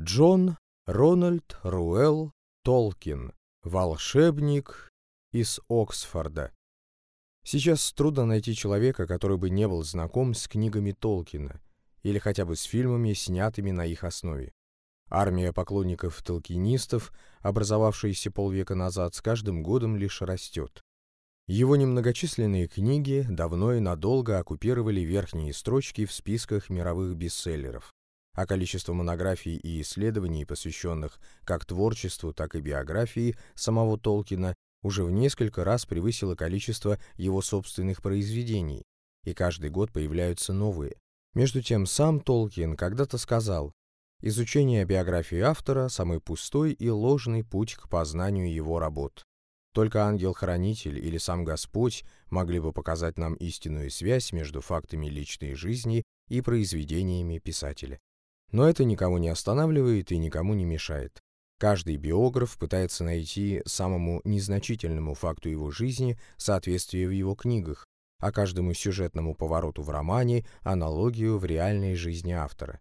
Джон Рональд Руэлл Толкин. Волшебник из Оксфорда. Сейчас трудно найти человека, который бы не был знаком с книгами Толкина или хотя бы с фильмами, снятыми на их основе. Армия поклонников-толкинистов, образовавшаяся полвека назад, с каждым годом лишь растет. Его немногочисленные книги давно и надолго оккупировали верхние строчки в списках мировых бестселлеров, а количество монографий и исследований, посвященных как творчеству, так и биографии самого Толкина, уже в несколько раз превысило количество его собственных произведений, и каждый год появляются новые. Между тем сам Толкин когда-то сказал, «Изучение биографии автора – самый пустой и ложный путь к познанию его работ. Только ангел-хранитель или сам Господь могли бы показать нам истинную связь между фактами личной жизни и произведениями писателя. Но это никого не останавливает и никому не мешает. Каждый биограф пытается найти самому незначительному факту его жизни соответствие в его книгах, а каждому сюжетному повороту в романе аналогию в реальной жизни автора.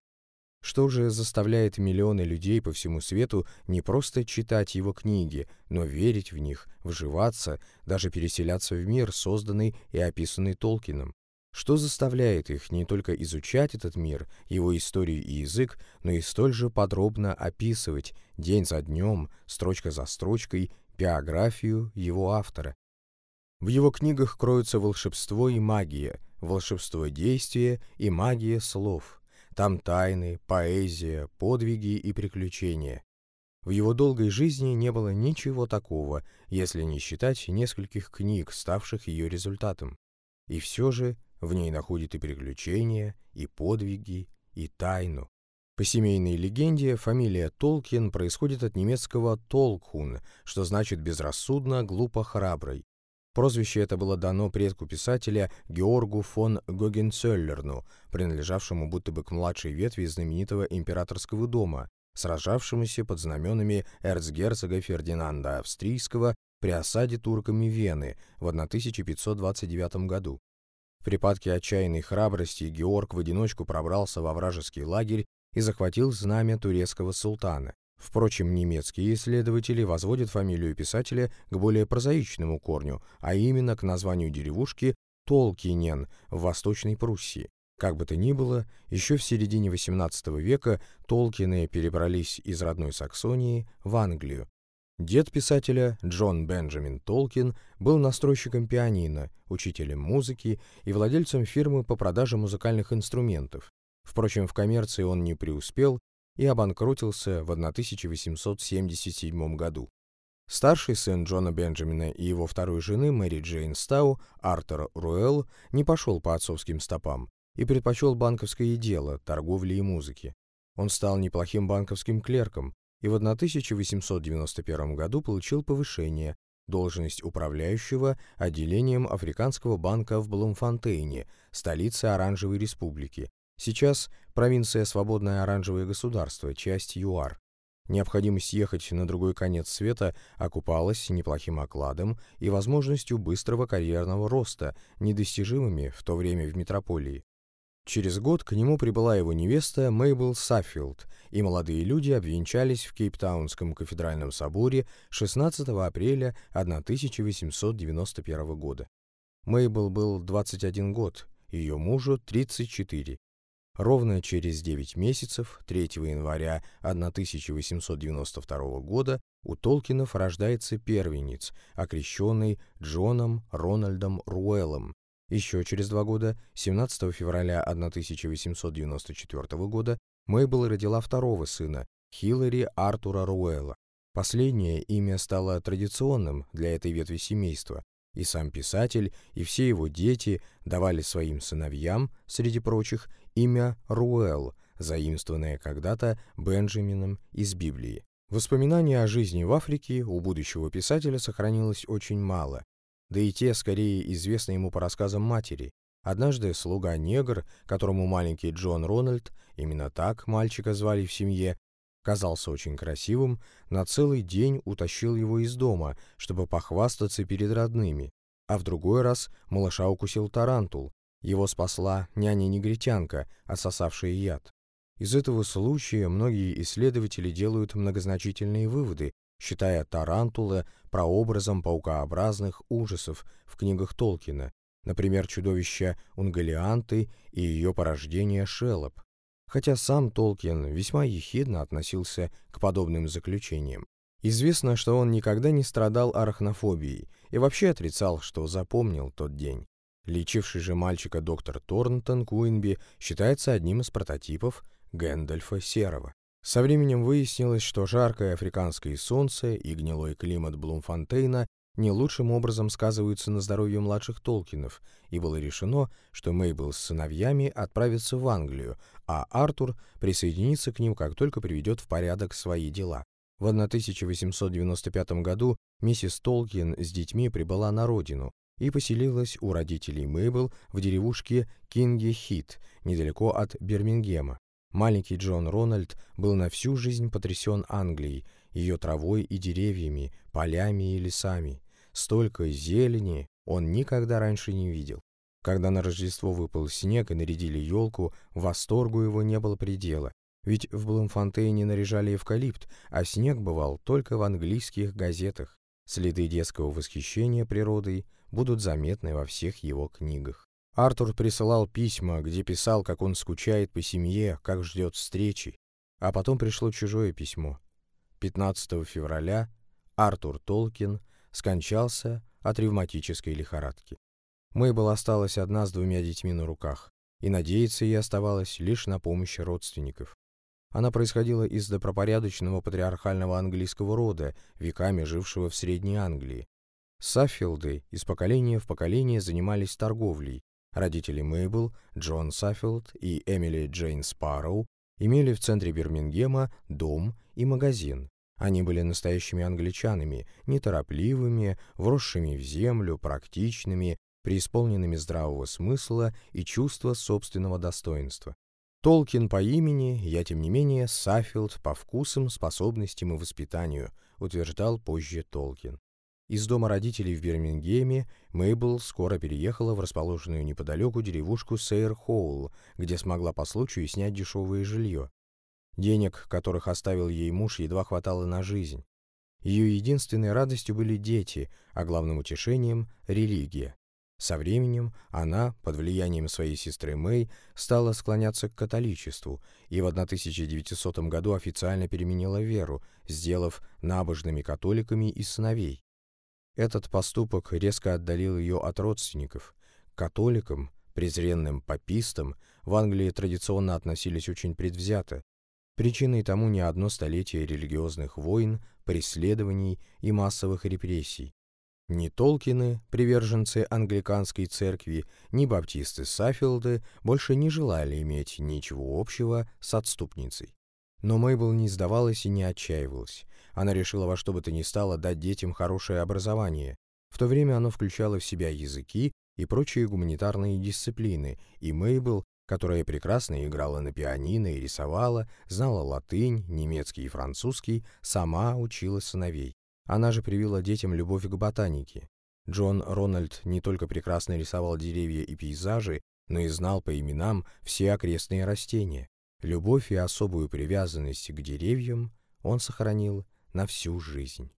Что же заставляет миллионы людей по всему свету не просто читать его книги, но верить в них, вживаться, даже переселяться в мир, созданный и описанный Толкином? Что заставляет их не только изучать этот мир, его историю и язык, но и столь же подробно описывать день за днем, строчка за строчкой, биографию его автора? В его книгах кроются волшебство и магия, волшебство действия и магия слов – там тайны, поэзия, подвиги и приключения. В его долгой жизни не было ничего такого, если не считать нескольких книг, ставших ее результатом. И все же в ней находит и приключения, и подвиги, и тайну. По семейной легенде, фамилия Толкин происходит от немецкого «толкхун», что значит «безрассудно, глупо, храбрый». Прозвище это было дано предку писателя Георгу фон Гогенцоллерну, принадлежавшему будто бы к младшей ветви знаменитого императорского дома, сражавшемуся под знаменами эрцгерцога Фердинанда Австрийского при осаде турками Вены в 1529 году. В припадке отчаянной храбрости Георг в одиночку пробрался во вражеский лагерь и захватил знамя турецкого султана. Впрочем, немецкие исследователи возводят фамилию писателя к более прозаичному корню, а именно к названию деревушки Толкинен в Восточной Пруссии. Как бы то ни было, еще в середине XVIII века Толкины перебрались из родной Саксонии в Англию. Дед писателя, Джон Бенджамин Толкин, был настройщиком пианино, учителем музыки и владельцем фирмы по продаже музыкальных инструментов. Впрочем, в коммерции он не преуспел и обанкротился в 1877 году. Старший сын Джона Бенджамина и его второй жены Мэри Джейн Стау, Артур Руэлл, не пошел по отцовским стопам и предпочел банковское дело, торговли и музыки. Он стал неплохим банковским клерком и в 1891 году получил повышение, должность управляющего отделением Африканского банка в Блумфонтейне, столице Оранжевой республики, Сейчас провинция Свободное Оранжевое государство, часть ЮАР. Необходимость ехать на другой конец света окупалась неплохим окладом и возможностью быстрого карьерного роста, недостижимыми в то время в метрополии. Через год к нему прибыла его невеста Мейбл Саффилд, и молодые люди обвенчались в Кейптаунском кафедральном соборе 16 апреля 1891 года. Мейбл был 21 год, ее мужу 34, Ровно через 9 месяцев, 3 января 1892 года, у Толкинов рождается первенец, окрещенный Джоном Рональдом Руэллом. Еще через два года, 17 февраля 1894 года, Мейбл родила второго сына, Хиллари Артура Руэлла. Последнее имя стало традиционным для этой ветви семейства, и сам писатель, и все его дети давали своим сыновьям, среди прочих, имя Руэл, заимствованное когда-то Бенджамином из Библии. Воспоминаний о жизни в Африке у будущего писателя сохранилось очень мало, да и те скорее известны ему по рассказам матери. Однажды слуга-негр, которому маленький Джон Рональд, именно так мальчика звали в семье, казался очень красивым, на целый день утащил его из дома, чтобы похвастаться перед родными. А в другой раз малыша укусил тарантул. Его спасла няня-негритянка, отсосавшая яд. Из этого случая многие исследователи делают многозначительные выводы, считая Тарантула прообразом паукообразных ужасов в книгах Толкина, например, чудовище Унголианты и ее порождение Шелоп, хотя сам Толкин весьма ехидно относился к подобным заключениям. Известно, что он никогда не страдал арахнофобией и вообще отрицал, что запомнил тот день. Лечивший же мальчика доктор Торнтон Куинби считается одним из прототипов Гэндальфа Серого. Со временем выяснилось, что жаркое африканское солнце и гнилой климат Блумфонтейна не лучшим образом сказываются на здоровье младших Толкинов, и было решено, что Мейбл с сыновьями отправится в Англию, а Артур присоединится к ним, как только приведет в порядок свои дела. В 1895 году миссис Толкин с детьми прибыла на родину и поселилась у родителей Мейбл в деревушке Кинги-Хит, недалеко от Бирмингема. Маленький Джон Рональд был на всю жизнь потрясен Англией, ее травой и деревьями, полями и лесами. Столько зелени он никогда раньше не видел. Когда на Рождество выпал снег и нарядили елку, восторгу его не было предела. Ведь в Блумфонтейне наряжали эвкалипт, а снег бывал только в английских газетах. Следы детского восхищения природой будут заметны во всех его книгах. Артур присылал письма, где писал, как он скучает по семье, как ждет встречи. А потом пришло чужое письмо. 15 февраля Артур Толкин скончался от ревматической лихорадки. Мэйбл осталась одна с двумя детьми на руках, и надеяться ей оставалось лишь на помощь родственников. Она происходила из добропорядочного патриархального английского рода, веками жившего в Средней Англии. Саффилды из поколения в поколение занимались торговлей, Родители Мейбл, Джон Саффилд и Эмили Джейн Спарроу имели в центре Бирмингема дом и магазин. Они были настоящими англичанами, неторопливыми, вросшими в землю, практичными, преисполненными здравого смысла и чувства собственного достоинства. Толкин по имени, я тем не менее Саффилд по вкусам, способностям и воспитанию, утверждал позже Толкин. Из дома родителей в Бирмингеме Мейбл скоро переехала в расположенную неподалеку деревушку Сейр-Хоул, где смогла по случаю снять дешевое жилье. Денег, которых оставил ей муж, едва хватало на жизнь. Ее единственной радостью были дети, а главным утешением — религия. Со временем она, под влиянием своей сестры Мэй, стала склоняться к католичеству и в 1900 году официально переменила веру, сделав набожными католиками из сыновей. Этот поступок резко отдалил ее от родственников. Католикам, презренным папистам в Англии традиционно относились очень предвзято. Причиной тому не одно столетие религиозных войн, преследований и массовых репрессий. Ни Толкины, приверженцы англиканской церкви, ни баптисты Саффилды больше не желали иметь ничего общего с отступницей. Но Мейбл не сдавалась и не отчаивалась. Она решила во что бы то ни стало дать детям хорошее образование. В то время оно включало в себя языки и прочие гуманитарные дисциплины, и Мейбл, которая прекрасно играла на пианино и рисовала, знала латынь, немецкий и французский, сама учила сыновей. Она же привила детям любовь к ботанике. Джон Рональд не только прекрасно рисовал деревья и пейзажи, но и знал по именам все окрестные растения. Любовь и особую привязанность к деревьям он сохранил на всю жизнь.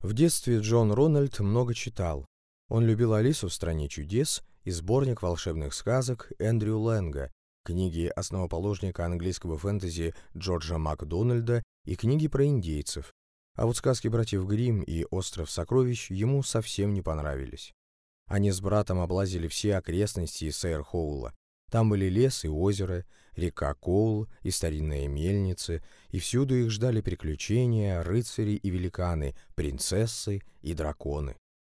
В детстве Джон Рональд много читал. Он любил «Алису в стране чудес» и сборник волшебных сказок Эндрю Лэнга, книги основоположника английского фэнтези Джорджа Макдональда и книги про индейцев. А вот сказки братьев Гримм и «Остров сокровищ» ему совсем не понравились. Они с братом облазили все окрестности Сейр-Хоула. Там были лес и озеро, река Коул и старинные мельницы, и всюду их ждали приключения, рыцари и великаны, принцессы и драконы.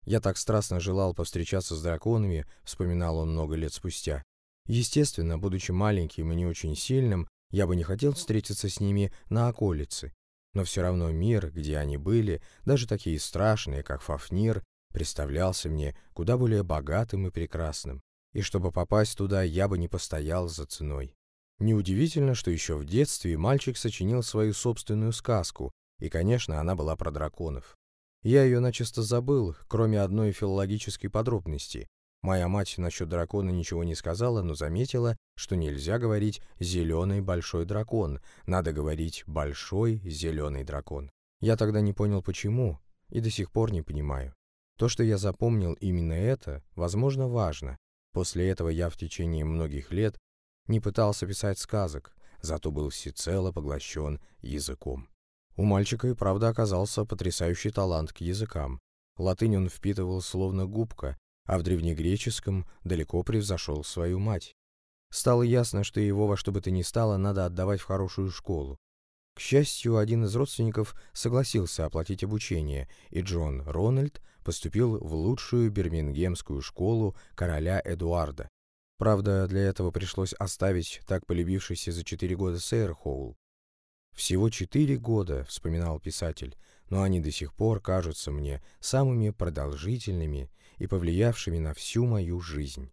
«Я так страстно желал повстречаться с драконами», — вспоминал он много лет спустя. Естественно, будучи маленьким и не очень сильным, я бы не хотел встретиться с ними на околице. Но все равно мир, где они были, даже такие страшные, как Фафнир, представлялся мне куда более богатым и прекрасным. И чтобы попасть туда, я бы не постоял за ценой. Неудивительно, что еще в детстве мальчик сочинил свою собственную сказку, и, конечно, она была про драконов. Я ее начисто забыл, кроме одной филологической подробности. Моя мать насчет дракона ничего не сказала, но заметила, что нельзя говорить «зеленый большой дракон», надо говорить «большой зеленый дракон». Я тогда не понял, почему, и до сих пор не понимаю. То, что я запомнил именно это, возможно, важно. После этого я в течение многих лет не пытался писать сказок, зато был всецело поглощен языком. У мальчика и правда оказался потрясающий талант к языкам. Латынь он впитывал словно губка, а в древнегреческом далеко превзошел свою мать. Стало ясно, что его во что бы то ни стало надо отдавать в хорошую школу. К счастью, один из родственников согласился оплатить обучение, и Джон Рональд поступил в лучшую бирмингемскую школу короля Эдуарда. Правда, для этого пришлось оставить так полюбившийся за четыре года Сейрхоул. «Всего четыре года», — вспоминал писатель, «но они до сих пор кажутся мне самыми продолжительными и повлиявшими на всю мою жизнь.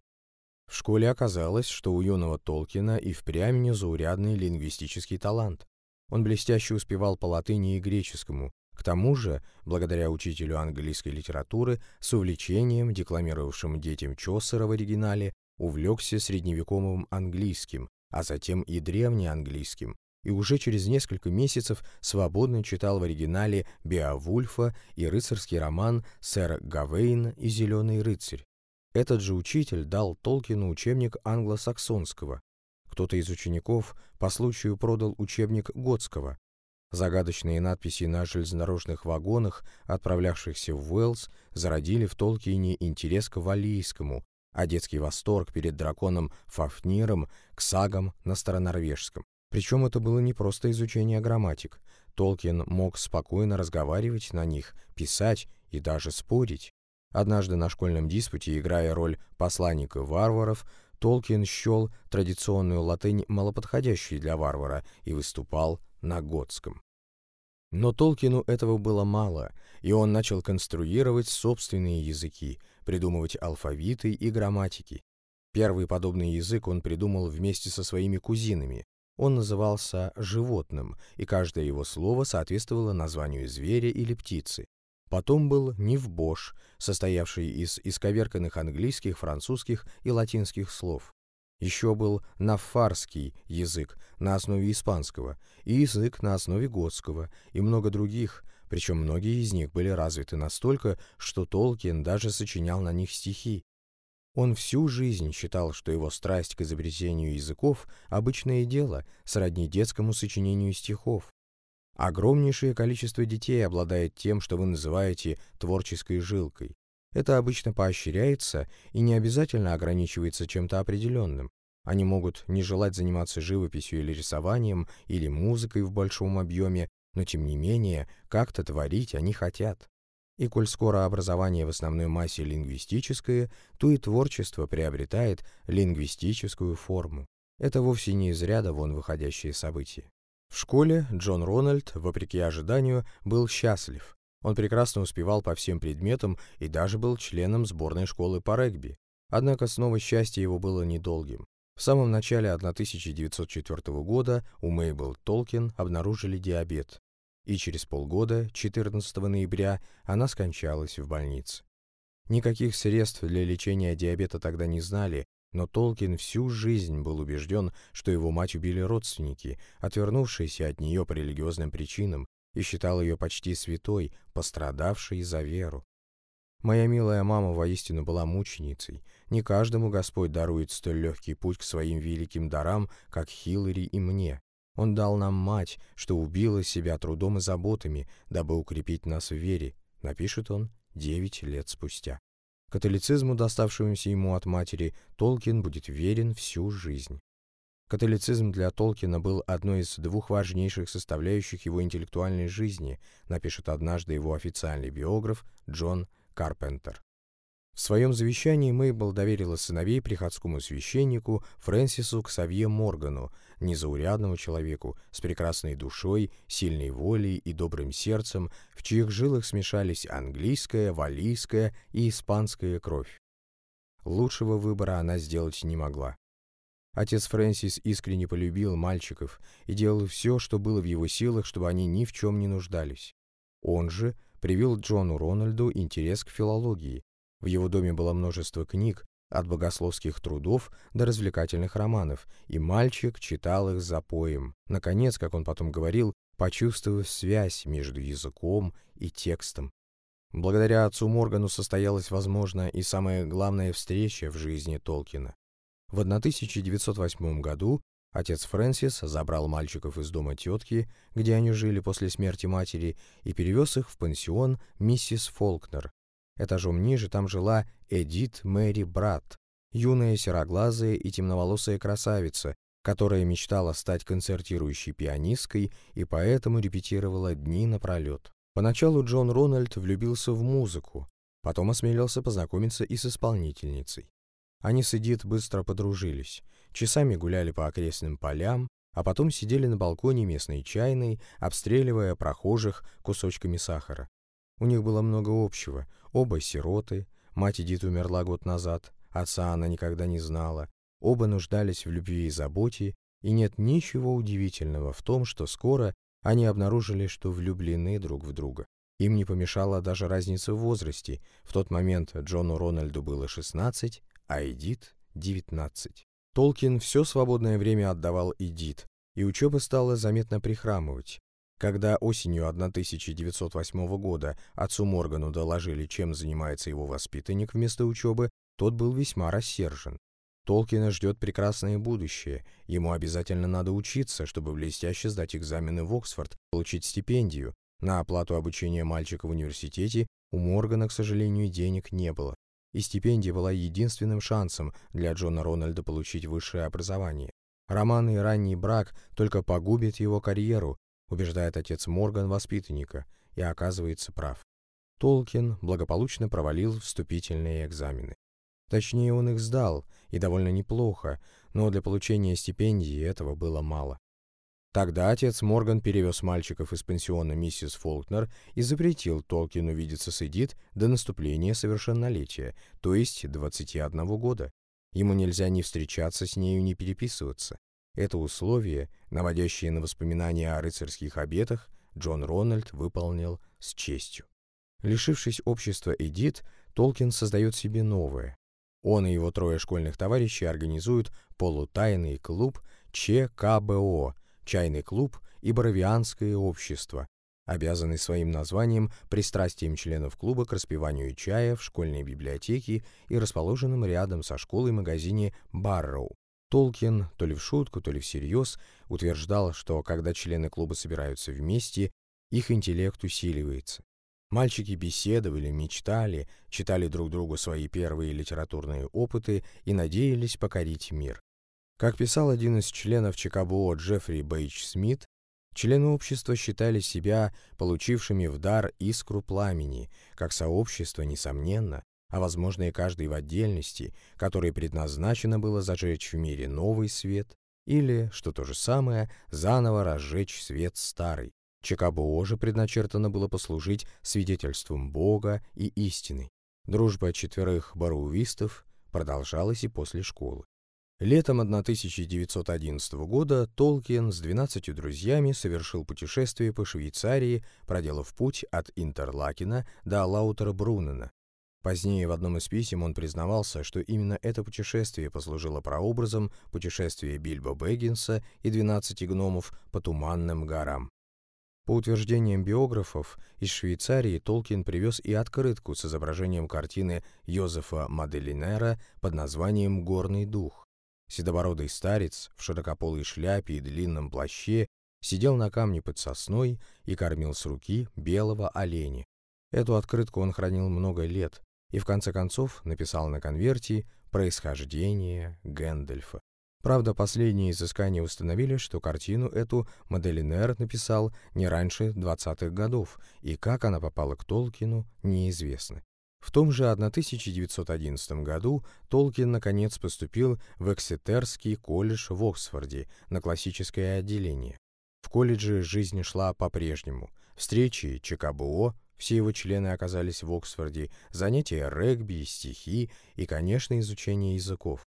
В школе оказалось, что у юного Толкина и впрямь незаурядный лингвистический талант. Он блестяще успевал по латыни и греческому, к тому же, благодаря учителю английской литературы, с увлечением, декламировавшим детям Чосера в оригинале, увлекся средневековым английским, а затем и древнеанглийским, и уже через несколько месяцев свободно читал в оригинале Беовульфа и рыцарский роман «Сэр Гавейн и Зеленый рыцарь». Этот же учитель дал Толкину учебник англосаксонского. Кто-то из учеников по случаю продал учебник готского. Загадочные надписи на железнодорожных вагонах, отправлявшихся в Уэллс, зародили в Толкине интерес к валлийскому, а детский восторг перед драконом Фафниром к сагам на старонорвежском. Причем это было не просто изучение грамматик. Толкин мог спокойно разговаривать на них, писать и даже спорить. Однажды на школьном диспуте, играя роль посланника варваров, Толкин счел традиционную латынь малоподходящей для варвара и выступал на готском. Но Толкину этого было мало, и он начал конструировать собственные языки, придумывать алфавиты и грамматики. Первый подобный язык он придумал вместе со своими кузинами, он назывался животным, и каждое его слово соответствовало названию зверя или птицы. Потом был Нивбош, состоявший из исковерканных английских, французских и латинских слов. Еще был нафарский язык на основе испанского и язык на основе готского и много других, причем многие из них были развиты настолько, что Толкин даже сочинял на них стихи. Он всю жизнь считал, что его страсть к изобретению языков – обычное дело, сродни детскому сочинению стихов. Огромнейшее количество детей обладает тем, что вы называете творческой жилкой. Это обычно поощряется и не обязательно ограничивается чем-то определенным. Они могут не желать заниматься живописью или рисованием, или музыкой в большом объеме, но тем не менее, как-то творить они хотят. И коль скоро образование в основной массе лингвистическое, то и творчество приобретает лингвистическую форму. Это вовсе не из ряда вон выходящие события. В школе Джон Рональд, вопреки ожиданию, был счастлив. Он прекрасно успевал по всем предметам и даже был членом сборной школы по регби. Однако снова счастье его было недолгим. В самом начале 1904 года у Мейбл Толкин обнаружили диабет, и через полгода, 14 ноября, она скончалась в больнице. Никаких средств для лечения диабета тогда не знали, но Толкин всю жизнь был убежден, что его мать убили родственники, отвернувшиеся от нее по религиозным причинам, и считал ее почти святой, пострадавшей за веру. Моя милая мама воистину была мученицей. Не каждому Господь дарует столь легкий путь к своим великим дарам, как Хиллари и мне. Он дал нам мать, что убила себя трудом и заботами, дабы укрепить нас в вере, напишет он девять лет спустя. Католицизму, доставшемуся ему от матери, Толкин будет верен всю жизнь. Католицизм для Толкина был одной из двух важнейших составляющих его интеллектуальной жизни, напишет однажды его официальный биограф Джон Карпентер. В своем завещании Мейбл доверила сыновей приходскому священнику Фрэнсису Ксавье Моргану, незаурядному человеку с прекрасной душой, сильной волей и добрым сердцем, в чьих жилах смешались английская, валлийская и испанская кровь. Лучшего выбора она сделать не могла. Отец Фрэнсис искренне полюбил мальчиков и делал все, что было в его силах, чтобы они ни в чем не нуждались. Он же привил Джону Рональду интерес к филологии, в его доме было множество книг, от богословских трудов до развлекательных романов, и мальчик читал их за поем. Наконец, как он потом говорил, почувствовав связь между языком и текстом. Благодаря отцу Моргану состоялась, возможно, и самая главная встреча в жизни Толкина. В 1908 году отец Фрэнсис забрал мальчиков из дома тетки, где они жили после смерти матери, и перевез их в пансион миссис Фолкнер, Этажом ниже там жила Эдит Мэри Брат, юная сероглазая и темноволосая красавица, которая мечтала стать концертирующей пианисткой и поэтому репетировала дни напролет. Поначалу Джон Рональд влюбился в музыку, потом осмелился познакомиться и с исполнительницей. Они с Эдит быстро подружились, часами гуляли по окрестным полям, а потом сидели на балконе местной чайной, обстреливая прохожих кусочками сахара. У них было много общего. Оба сироты, мать Эдит умерла год назад, отца она никогда не знала. Оба нуждались в любви и заботе, и нет ничего удивительного в том, что скоро они обнаружили, что влюблены друг в друга. Им не помешала даже разница в возрасте. В тот момент Джону Рональду было 16, а Эдит — 19. Толкин все свободное время отдавал Эдит, и учеба стала заметно прихрамывать. Когда осенью 1908 года отцу Моргану доложили, чем занимается его воспитанник вместо учебы, тот был весьма рассержен. Толкина ждет прекрасное будущее, ему обязательно надо учиться, чтобы блестяще сдать экзамены в Оксфорд, получить стипендию. На оплату обучения мальчика в университете у Моргана, к сожалению, денег не было, и стипендия была единственным шансом для Джона Рональда получить высшее образование. Роман и ранний брак только погубят его карьеру, убеждает отец Морган воспитанника, и оказывается прав. Толкин благополучно провалил вступительные экзамены. Точнее, он их сдал, и довольно неплохо, но для получения стипендии этого было мало. Тогда отец Морган перевез мальчиков из пансиона миссис Фолкнер и запретил Толкину видеться с Эдит до наступления совершеннолетия, то есть 21 года. Ему нельзя ни встречаться с нею, ни переписываться. Это условие, наводящее на воспоминания о рыцарских обетах, Джон Рональд выполнил с честью. Лишившись общества Эдит, Толкин создает себе новое. Он и его трое школьных товарищей организуют полутайный клуб ЧКБО, чайный клуб и Боровианское общество, обязанный своим названием пристрастием членов клуба к распиванию чая в школьной библиотеке и расположенном рядом со школой магазине «Барроу». Толкин, то ли в шутку, то ли всерьез, утверждал, что когда члены клуба собираются вместе, их интеллект усиливается. Мальчики беседовали, мечтали, читали друг другу свои первые литературные опыты и надеялись покорить мир. Как писал один из членов ЧКБО Джеффри Бейч Смит, члены общества считали себя получившими в дар искру пламени, как сообщество, несомненно, а возможно и каждый в отдельности, которой предназначено было зажечь в мире новый свет, или, что то же самое, заново разжечь свет старый. ЧКБО же предначертано было послужить свидетельством Бога и истины. Дружба четверых бароувистов продолжалась и после школы. Летом 1911 года Толкин с 12 друзьями совершил путешествие по Швейцарии, проделав путь от Интерлакена до Лаутера-Брунена, Позднее в одном из писем он признавался, что именно это путешествие послужило прообразом путешествия Бильбо Бэггинса и двенадцати гномов по Туманным горам. По утверждениям биографов, из Швейцарии Толкин привез и открытку с изображением картины Йозефа Маделинера под названием «Горный дух». Седобородый старец в широкополой шляпе и длинном плаще сидел на камне под сосной и кормил с руки белого оленя. Эту открытку он хранил много лет, и в конце концов написал на конверте «Происхождение Гэндальфа». Правда, последние изыскания установили, что картину эту Маделинер написал не раньше 20-х годов, и как она попала к Толкину, неизвестно. В том же 1911 году Толкин наконец поступил в Эксетерский колледж в Оксфорде на классическое отделение. В колледже жизнь шла по-прежнему. Встречи ЧКБО, все его члены оказались в Оксфорде, занятия регби, стихи и, конечно, изучение языков.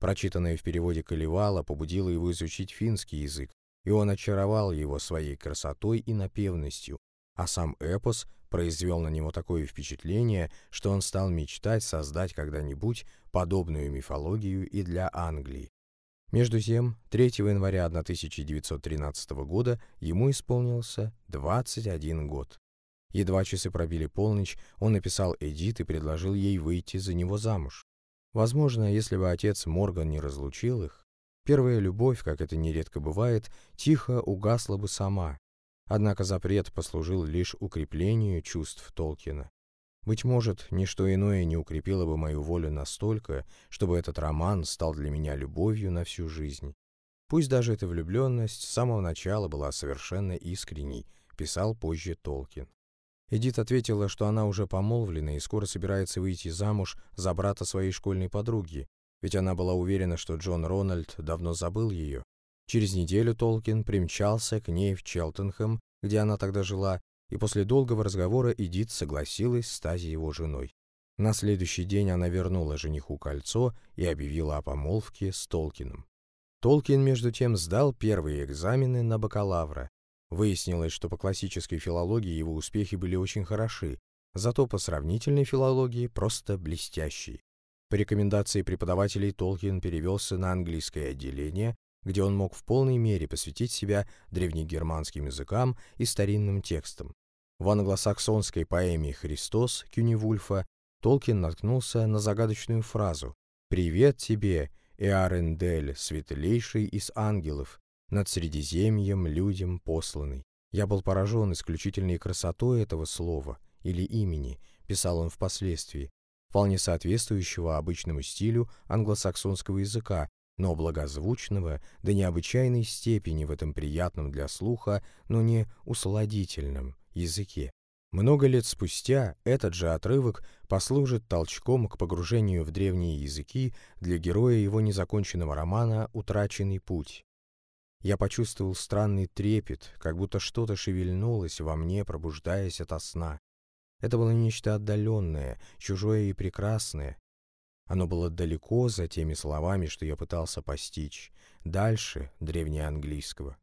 Прочитанное в переводе Каливала побудило его изучить финский язык, и он очаровал его своей красотой и напевностью. а сам эпос произвел на него такое впечатление, что он стал мечтать создать когда-нибудь подобную мифологию и для Англии. Между тем, 3 января 1913 года ему исполнился 21 год. Едва часы пробили полночь, он написал Эдит и предложил ей выйти за него замуж. Возможно, если бы отец Морган не разлучил их, первая любовь, как это нередко бывает, тихо угасла бы сама. Однако запрет послужил лишь укреплению чувств Толкина. Быть может, ничто иное не укрепило бы мою волю настолько, чтобы этот роман стал для меня любовью на всю жизнь. Пусть даже эта влюбленность с самого начала была совершенно искренней, писал позже Толкин. Эдит ответила, что она уже помолвлена и скоро собирается выйти замуж за брата своей школьной подруги, ведь она была уверена, что Джон Рональд давно забыл ее. Через неделю Толкин примчался к ней в Челтенхэм, где она тогда жила, и после долгого разговора Эдит согласилась стать его женой. На следующий день она вернула жениху кольцо и объявила о помолвке с Толкином. Толкин, между тем, сдал первые экзамены на бакалавра. Выяснилось, что по классической филологии его успехи были очень хороши, зато по сравнительной филологии просто блестящие. По рекомендации преподавателей Толкин перевелся на английское отделение, где он мог в полной мере посвятить себя древнегерманским языкам и старинным текстам. В англосаксонской поэме «Христос» Кюнивульфа Толкин наткнулся на загадочную фразу «Привет тебе, Эарендель, светлейший из ангелов, над Средиземьем людям посланный». Я был поражен исключительной красотой этого слова или имени, писал он впоследствии, вполне соответствующего обычному стилю англосаксонского языка, но благозвучного до необычайной степени в этом приятном для слуха, но не усладительном языке. Много лет спустя этот же отрывок послужит толчком к погружению в древние языки для героя его незаконченного романа «Утраченный путь». Я почувствовал странный трепет, как будто что-то шевельнулось во мне, пробуждаясь ото сна. Это было нечто отдаленное, чужое и прекрасное. Оно было далеко за теми словами, что я пытался постичь, дальше древнеанглийского.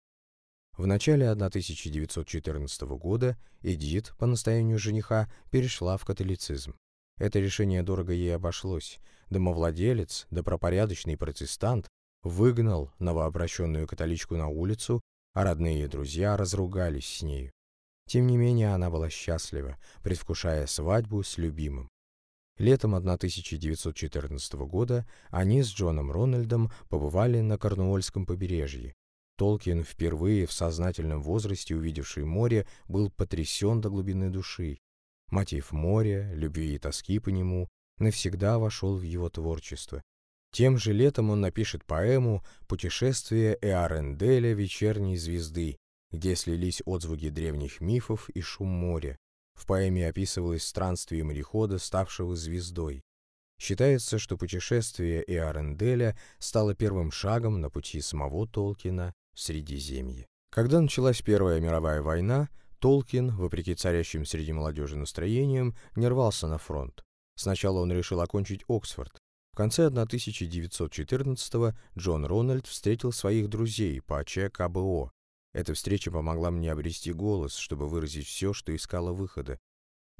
В начале 1914 года Эдит, по настоянию жениха, перешла в католицизм. Это решение дорого ей обошлось. Домовладелец, добропорядочный протестант, выгнал новообращенную католичку на улицу, а родные и друзья разругались с нею. Тем не менее, она была счастлива, предвкушая свадьбу с любимым. Летом 1914 года они с Джоном Рональдом побывали на Корнуольском побережье, Толкин, впервые в сознательном возрасте увидевший море, был потрясен до глубины души. Мотив моря, любви и тоски по нему навсегда вошел в его творчество. Тем же летом он напишет поэму «Путешествие Эаренделя вечерней звезды», где слились отзвуки древних мифов и шум моря. В поэме описывалось странствие морехода, ставшего звездой. Считается, что путешествие Эаренделя стало первым шагом на пути самого Толкина Средиземье. Когда началась Первая мировая война, Толкин, вопреки царящим среди молодежи настроениям, не рвался на фронт. Сначала он решил окончить Оксфорд. В конце 1914-го Джон Рональд встретил своих друзей по ЧКБО. Эта встреча помогла мне обрести голос, чтобы выразить все, что искало выхода.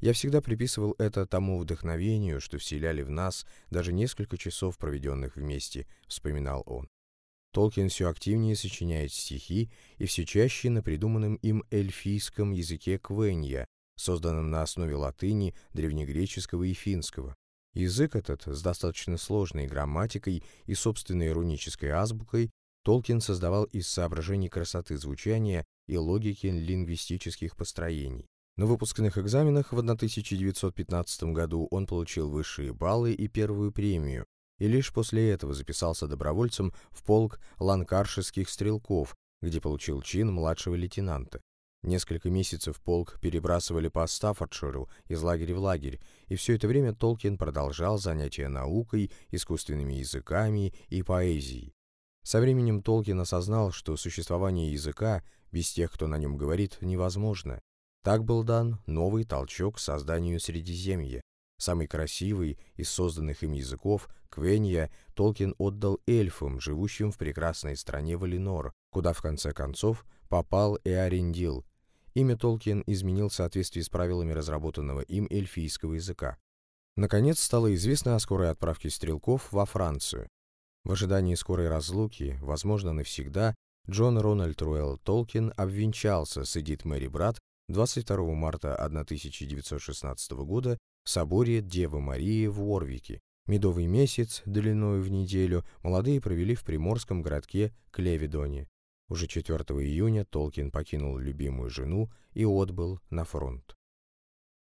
Я всегда приписывал это тому вдохновению, что вселяли в нас даже несколько часов, проведенных вместе, вспоминал он. Толкин все активнее сочиняет стихи и все чаще на придуманном им эльфийском языке квенья, созданном на основе латыни, древнегреческого и финского. Язык этот с достаточно сложной грамматикой и собственной рунической азбукой Толкин создавал из соображений красоты звучания и логики лингвистических построений. На выпускных экзаменах в 1915 году он получил высшие баллы и первую премию, и лишь после этого записался добровольцем в полк ланкарширских стрелков, где получил чин младшего лейтенанта. Несколько месяцев полк перебрасывали по Стаффордширу из лагеря в лагерь, и все это время Толкин продолжал занятия наукой, искусственными языками и поэзией. Со временем Толкин осознал, что существование языка без тех, кто на нем говорит, невозможно. Так был дан новый толчок созданию Средиземья, Самый красивый из созданных им языков, Квенья, Толкин отдал эльфам, живущим в прекрасной стране Валинор, куда в конце концов попал и Арендил. имя Толкин изменил в соответствии с правилами разработанного им эльфийского языка. Наконец стало известно о скорой отправке стрелков во Францию. В ожидании скорой разлуки, возможно, навсегда, Джон Рональд Руэлл Толкин обвенчался с Эдит Мэри Брат 22 марта 1916 года в соборе Девы Марии в Уорвике. Медовый месяц, длиною в неделю, молодые провели в приморском городке Клевидоне. Уже 4 июня Толкин покинул любимую жену и отбыл на фронт.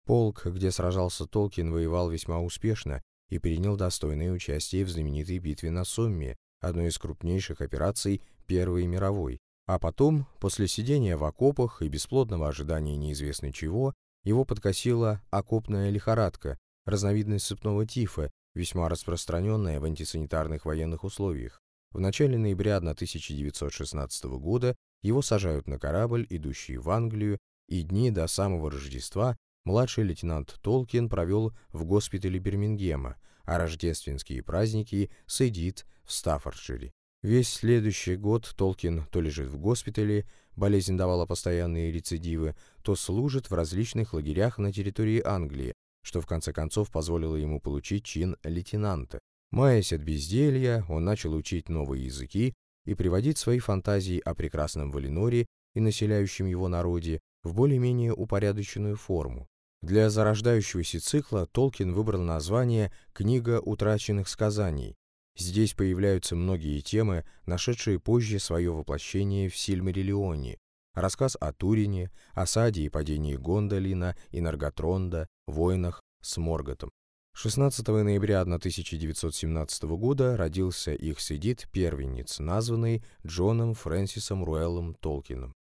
Полк, где сражался Толкин, воевал весьма успешно и принял достойное участие в знаменитой битве на Сомме, одной из крупнейших операций Первой мировой. А потом, после сидения в окопах и бесплодного ожидания неизвестно чего, его подкосила окопная лихорадка, разновидность сыпного тифа, весьма распространенная в антисанитарных военных условиях. В начале ноября 1916 года его сажают на корабль, идущий в Англию, и дни до самого Рождества младший лейтенант Толкин провел в госпитале Бирмингема, а рождественские праздники сидит в Стаффордшире. Весь следующий год Толкин то лежит в госпитале, болезнь давала постоянные рецидивы, то служит в различных лагерях на территории Англии, что в конце концов позволило ему получить чин лейтенанта. Маясь от безделья, он начал учить новые языки и приводить свои фантазии о прекрасном Валеноре и населяющем его народе в более-менее упорядоченную форму. Для зарождающегося цикла Толкин выбрал название «Книга утраченных сказаний». Здесь появляются многие темы, нашедшие позже свое воплощение в Сильмариллионе. Рассказ о Турине, осаде и падении Гондолина и Нарготронда, войнах с Морготом. 16 ноября 1917 года родился их сидит первенец, названный Джоном Фрэнсисом Руэллом Толкином.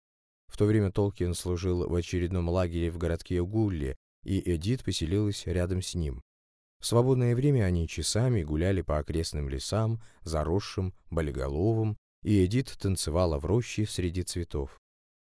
В то время Толкин служил в очередном лагере в городке Гулли, и Эдит поселилась рядом с ним. В свободное время они часами гуляли по окрестным лесам, заросшим, болиголовым, и Эдит танцевала в роще среди цветов.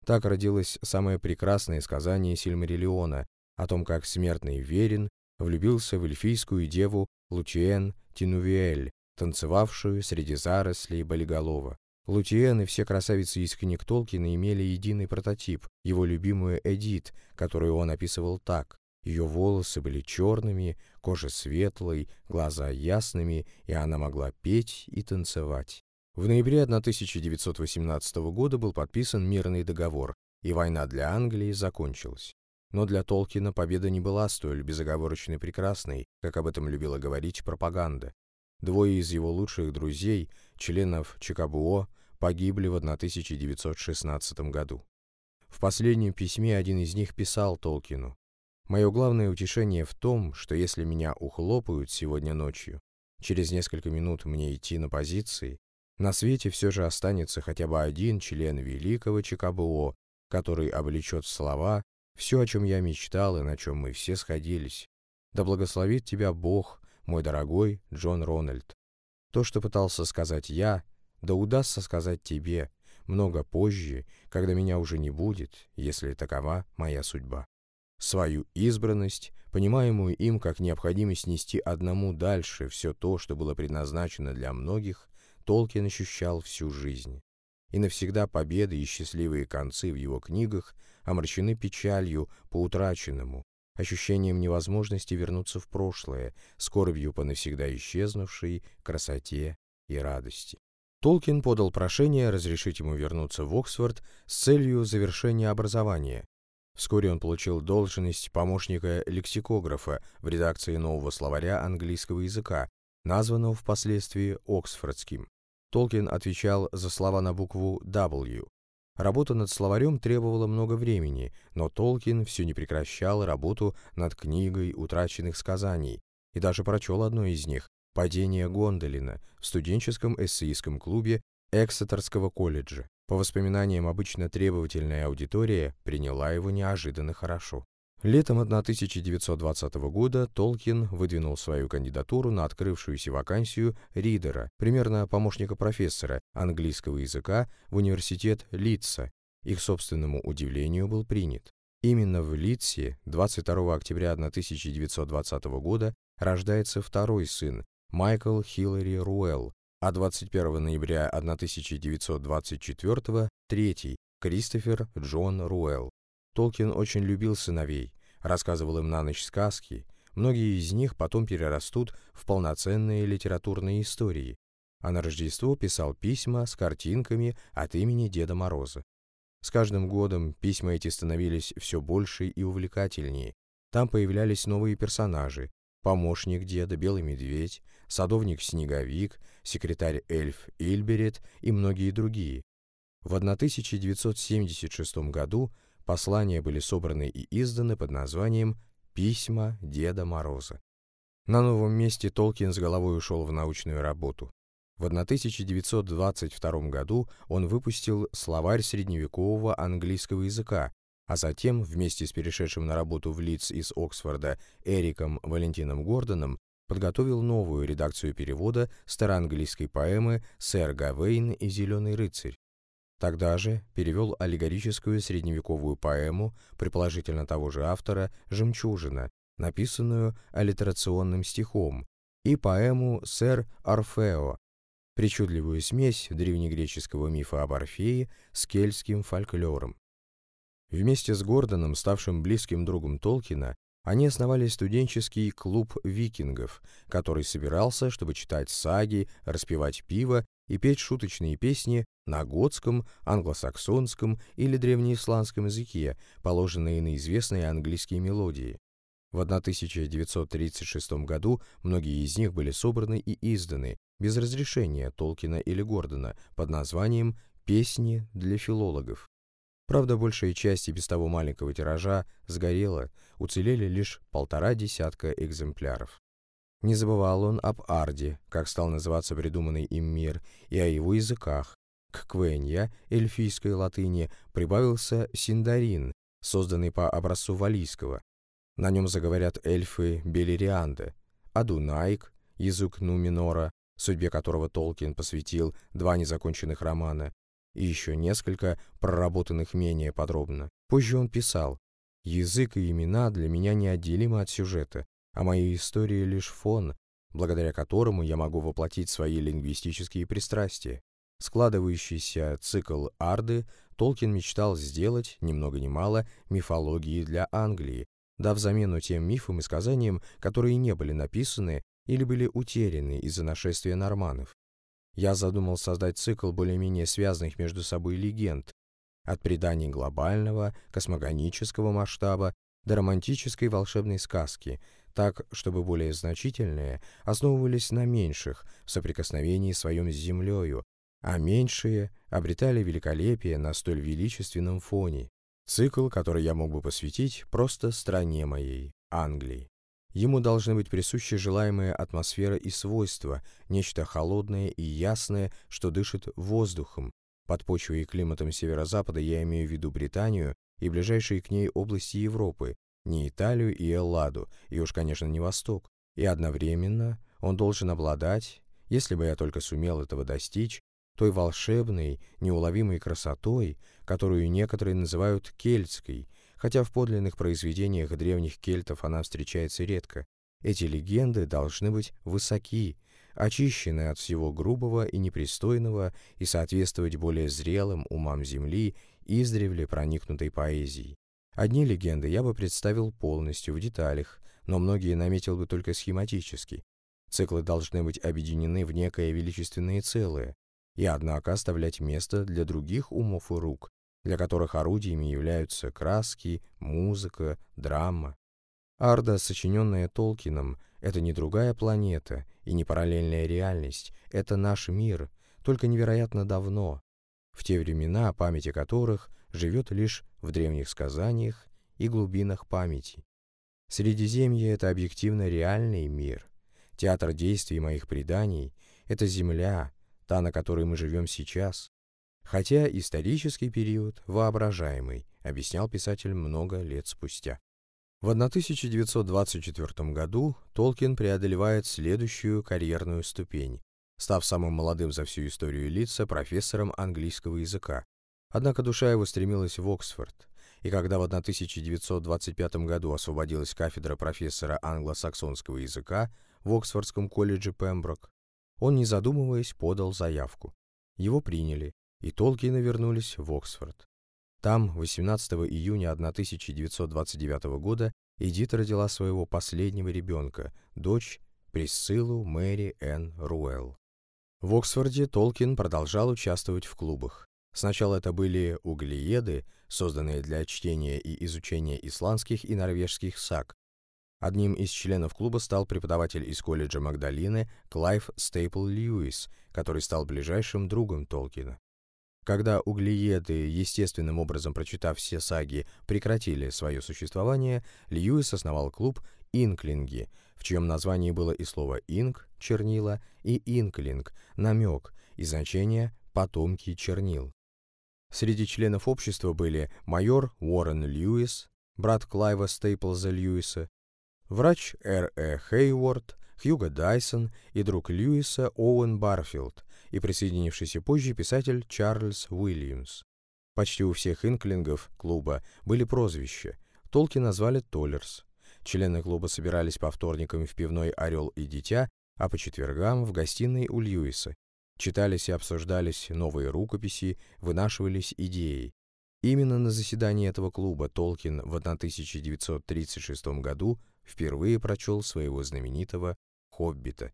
Так родилось самое прекрасное сказание Сильмариллиона о том, как смертный Верин влюбился в эльфийскую деву Лучиен Тинувиэль, танцевавшую среди зарослей болиголова. Лутиен и все красавицы из книг Толкина имели единый прототип, его любимую Эдит, которую он описывал так. Ее волосы были черными, кожа светлой, глаза ясными, и она могла петь и танцевать. В ноябре 1918 года был подписан мирный договор, и война для Англии закончилась. Но для Толкина победа не была столь безоговорочной прекрасной, как об этом любила говорить пропаганда. Двое из его лучших друзей, членов ЧКБО, погибли в 1916 году. В последнем письме один из них писал Толкину «Мое главное утешение в том, что если меня ухлопают сегодня ночью, через несколько минут мне идти на позиции, на свете все же останется хотя бы один член великого ЧКБО, который облечет в слова все, о чем я мечтал и на чем мы все сходились. Да благословит тебя Бог, мой дорогой Джон Рональд. То, что пытался сказать я, да удастся сказать тебе много позже, когда меня уже не будет, если такова моя судьба. Свою избранность, понимаемую им как необходимость нести одному дальше все то, что было предназначено для многих, Толкин ощущал всю жизнь. И навсегда победы и счастливые концы в его книгах омрачены печалью по утраченному, ощущением невозможности вернуться в прошлое, скорбью по навсегда исчезнувшей красоте и радости. Толкин подал прошение разрешить ему вернуться в Оксфорд с целью завершения образования. Вскоре он получил должность помощника лексикографа в редакции нового словаря английского языка, названного впоследствии Оксфордским. Толкин отвечал за слова на букву W. Работа над словарем требовала много времени, но Толкин все не прекращал работу над книгой утраченных сказаний и даже прочел одно из них «Падение Гондолина» в студенческом эссеистском клубе Эксетерского колледжа. По воспоминаниям обычно требовательная аудитория приняла его неожиданно хорошо. Летом 1920 года Толкин выдвинул свою кандидатуру на открывшуюся вакансию ридера, примерно помощника профессора английского языка в университет Литца. Их собственному удивлению был принят. Именно в Литсе 22 октября 1920 года рождается второй сын, Майкл Хиллари Руэлл, а 21 ноября 1924 – третий, Кристофер Джон Руэлл. Толкин очень любил сыновей, рассказывал им на ночь сказки, многие из них потом перерастут в полноценные литературные истории, а на Рождество писал письма с картинками от имени Деда Мороза. С каждым годом письма эти становились все больше и увлекательнее. Там появлялись новые персонажи, помощник деда Белый Медведь, садовник-снеговик, секретарь эльф Ильберет и многие другие. В 1976 году послания были собраны и изданы под названием «Письма Деда Мороза». На новом месте Толкин с головой ушел в научную работу. В 1922 году он выпустил словарь средневекового английского языка, а затем, вместе с перешедшим на работу в Лидс из Оксфорда Эриком Валентином Гордоном, подготовил новую редакцию перевода староанглийской поэмы «Сэр Гавейн и Зеленый рыцарь». Тогда же перевел аллегорическую средневековую поэму, предположительно того же автора, «Жемчужина», написанную аллитерационным стихом, и поэму «Сэр Орфео», причудливую смесь древнегреческого мифа об Орфее с кельтским фольклором. Вместе с Гордоном, ставшим близким другом Толкина, они основали студенческий клуб викингов, который собирался, чтобы читать саги, распевать пиво и петь шуточные песни на готском, англосаксонском или древнеисландском языке, положенные на известные английские мелодии. В 1936 году многие из них были собраны и изданы без разрешения Толкина или Гордона под названием «Песни для филологов». Правда, большая часть и без того маленького тиража сгорела, уцелели лишь полтора десятка экземпляров. Не забывал он об Арде, как стал называться придуманный им мир, и о его языках. К Квенья, эльфийской латыни, прибавился Синдарин, созданный по образцу валийского. На нем заговорят эльфы Белерианды, Адунайк, язык Нуминора, судьбе которого Толкин посвятил два незаконченных романа, и еще несколько, проработанных менее подробно. Позже он писал, «Язык и имена для меня неотделимы от сюжета, а мои истории лишь фон, благодаря которому я могу воплотить свои лингвистические пристрастия. Складывающийся цикл Арды Толкин мечтал сделать, ни много ни мало, мифологии для Англии, дав замену тем мифам и сказаниям, которые не были написаны или были утеряны из-за нашествия норманов. Я задумал создать цикл более-менее связанных между собой легенд, от преданий глобального, космогонического масштаба до романтической волшебной сказки, так, чтобы более значительные основывались на меньших в соприкосновении своем с землею, а меньшие обретали великолепие на столь величественном фоне. Цикл, который я мог бы посвятить просто стране моей, Англии. Ему должны быть присущи желаемая атмосфера и свойства, нечто холодное и ясное, что дышит воздухом. Под почвой и климатом северо-запада я имею в виду Британию и ближайшие к ней области Европы, не Италию и Элладу, и уж, конечно, не Восток. И одновременно он должен обладать, если бы я только сумел этого достичь, той волшебной, неуловимой красотой, которую некоторые называют кельтской, хотя в подлинных произведениях древних кельтов она встречается редко. Эти легенды должны быть высоки, очищены от всего грубого и непристойного и соответствовать более зрелым умам Земли, издревле проникнутой поэзией. Одни легенды я бы представил полностью, в деталях, но многие наметил бы только схематически. Циклы должны быть объединены в некое величественное целое, и однако оставлять место для других умов и рук, для которых орудиями являются краски, музыка, драма. Арда, сочиненная Толкином, это не другая планета и не параллельная реальность, это наш мир, только невероятно давно, в те времена, памяти которых живет лишь в древних сказаниях и глубинах памяти. Средиземье — это объективно реальный мир. Театр действий моих преданий — это земля, та, на которой мы живем сейчас. Хотя исторический период воображаемый, объяснял писатель много лет спустя. В 1924 году Толкин преодолевает следующую карьерную ступень, став самым молодым за всю историю лица профессором английского языка. Однако душа его стремилась в Оксфорд, и когда в 1925 году освободилась кафедра профессора англосаксонского языка в Оксфордском колледже Пемброк, он, не задумываясь, подал заявку. Его приняли, и Толкины вернулись в Оксфорд. Там, 18 июня 1929 года, Эдит родила своего последнего ребенка, дочь Присциллу Мэри Энн Руэл. В Оксфорде Толкин продолжал участвовать в клубах. Сначала это были углееды, созданные для чтения и изучения исландских и норвежских саг. Одним из членов клуба стал преподаватель из колледжа Магдалины Клайв Стейплс Льюис, который стал ближайшим другом Толкина. Когда углееды, естественным образом прочитав все саги, прекратили свое существование, Льюис основал клуб «Инклинги», в чьем названии было и слово «инк» — чернила, и «инклинг» — намек, и значение «потомки чернил». Среди членов общества были майор Уоррен Льюис, брат Клайва Стейплза Льюиса, врач Р. Э. Хейворд, Хьюго Дайсон и друг Льюиса Оуэн Барфилд, и присоединившийся позже писатель Чарльз Уильямс. Почти у всех инклингов клуба были прозвища. Толки назвали Толлерс. Члены клуба собирались по вторникам в пивной «Орел и дитя», а по четвергам в гостиной у Льюиса. Читались и обсуждались новые рукописи, вынашивались идеи. Именно на заседании этого клуба Толкин в 1936 году впервые прочел своего знаменитого «Хоббита».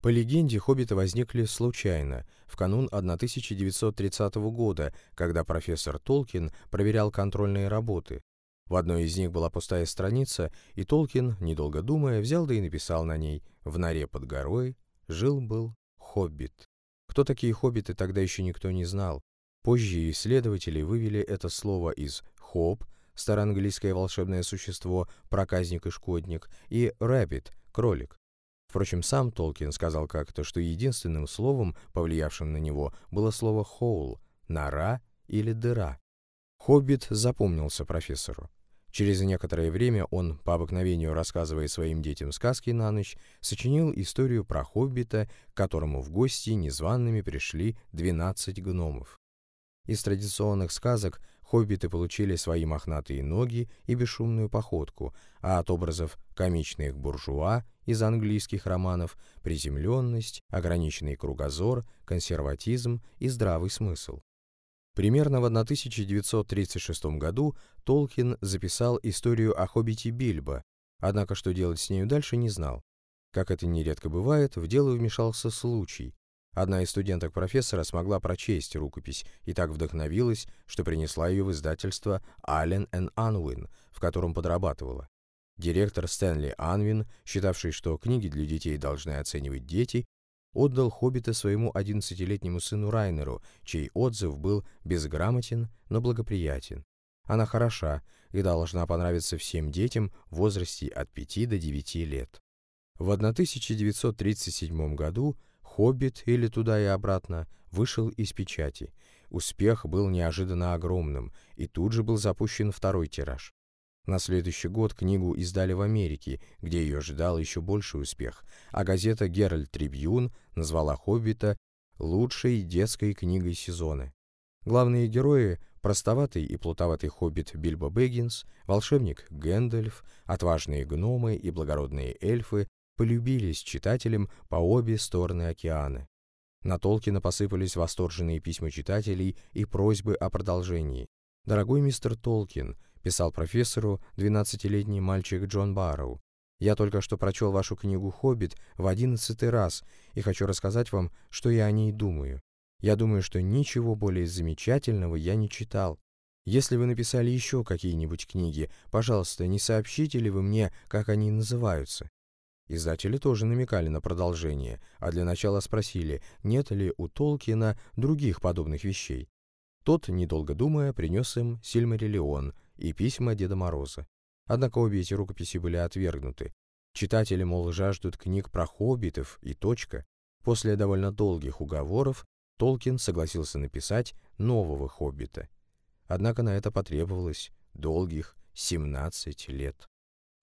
По легенде, хоббиты возникли случайно, в канун 1930 года, когда профессор Толкин проверял контрольные работы. В одной из них была пустая страница, и Толкин, недолго думая, взял да и написал на ней «В норе под горой жил-был хоббит». Кто такие хоббиты, тогда еще никто не знал. Позже исследователи вывели это слово из «хоб», староанглийское волшебное существо, проказник и шкодник, и «rabbit», кролик. Впрочем, сам Толкин сказал как-то, что единственным словом, повлиявшим на него, было слово «хоул» — «нора» или «дыра». Хоббит запомнился профессору. Через некоторое время он, по обыкновению рассказывая своим детям сказки на ночь, сочинил историю про хоббита, к которому в гости незваными пришли 12 гномов. Из традиционных сказок хоббиты получили свои мохнатые ноги и бесшумную походку, а от образов комичных буржуа из английских романов приземленность, ограниченный кругозор, консерватизм и здравый смысл. Примерно в 1936 году Толкин записал историю о хоббите Бильбо, однако что делать с нею дальше не знал. Как это нередко бывает, в дело вмешался случай. Одна из студенток профессора смогла прочесть рукопись и так вдохновилась, что принесла ее в издательство «Аллен and Анвин», в котором подрабатывала. Директор Стэнли Анвин, считавший, что книги для детей должны оценивать дети, отдал «Хоббита» своему 11-летнему сыну Райнеру, чей отзыв был безграмотен, но благоприятен. Она хороша и должна понравиться всем детям в возрасте от 5 до 9 лет. В 1937 году «Хоббит» или «Туда и обратно» вышел из печати. Успех был неожиданно огромным, и тут же был запущен второй тираж. На следующий год книгу издали в Америке, где ее ожидал еще больший успех, а газета «Геральд Трибьюн» назвала «Хоббита» лучшей детской книгой сезона. Главные герои – простоватый и плутоватый хоббит Бильбо Бэггинс, волшебник Гэндальф, отважные гномы и благородные эльфы – полюбились читателям по обе стороны океана. На Толкина посыпались восторженные письма читателей и просьбы о продолжении. «Дорогой мистер Толкин», писал профессору 12-летний мальчик Джон Барроу. «Я только что прочел вашу книгу «Хоббит» в одиннадцатый раз и хочу рассказать вам, что я о ней думаю. Я думаю, что ничего более замечательного я не читал. Если вы написали еще какие-нибудь книги, пожалуйста, не сообщите ли вы мне, как они называются?» Издатели тоже намекали на продолжение, а для начала спросили, нет ли у Толкина других подобных вещей. Тот, недолго думая, принес им «Сильмариллион», и письма Деда Мороза. Однако обе эти рукописи были отвергнуты. Читатели, мол, жаждут книг про хоббитов и точка. После довольно долгих уговоров Толкин согласился написать нового хоббита. Однако на это потребовалось долгих 17 лет.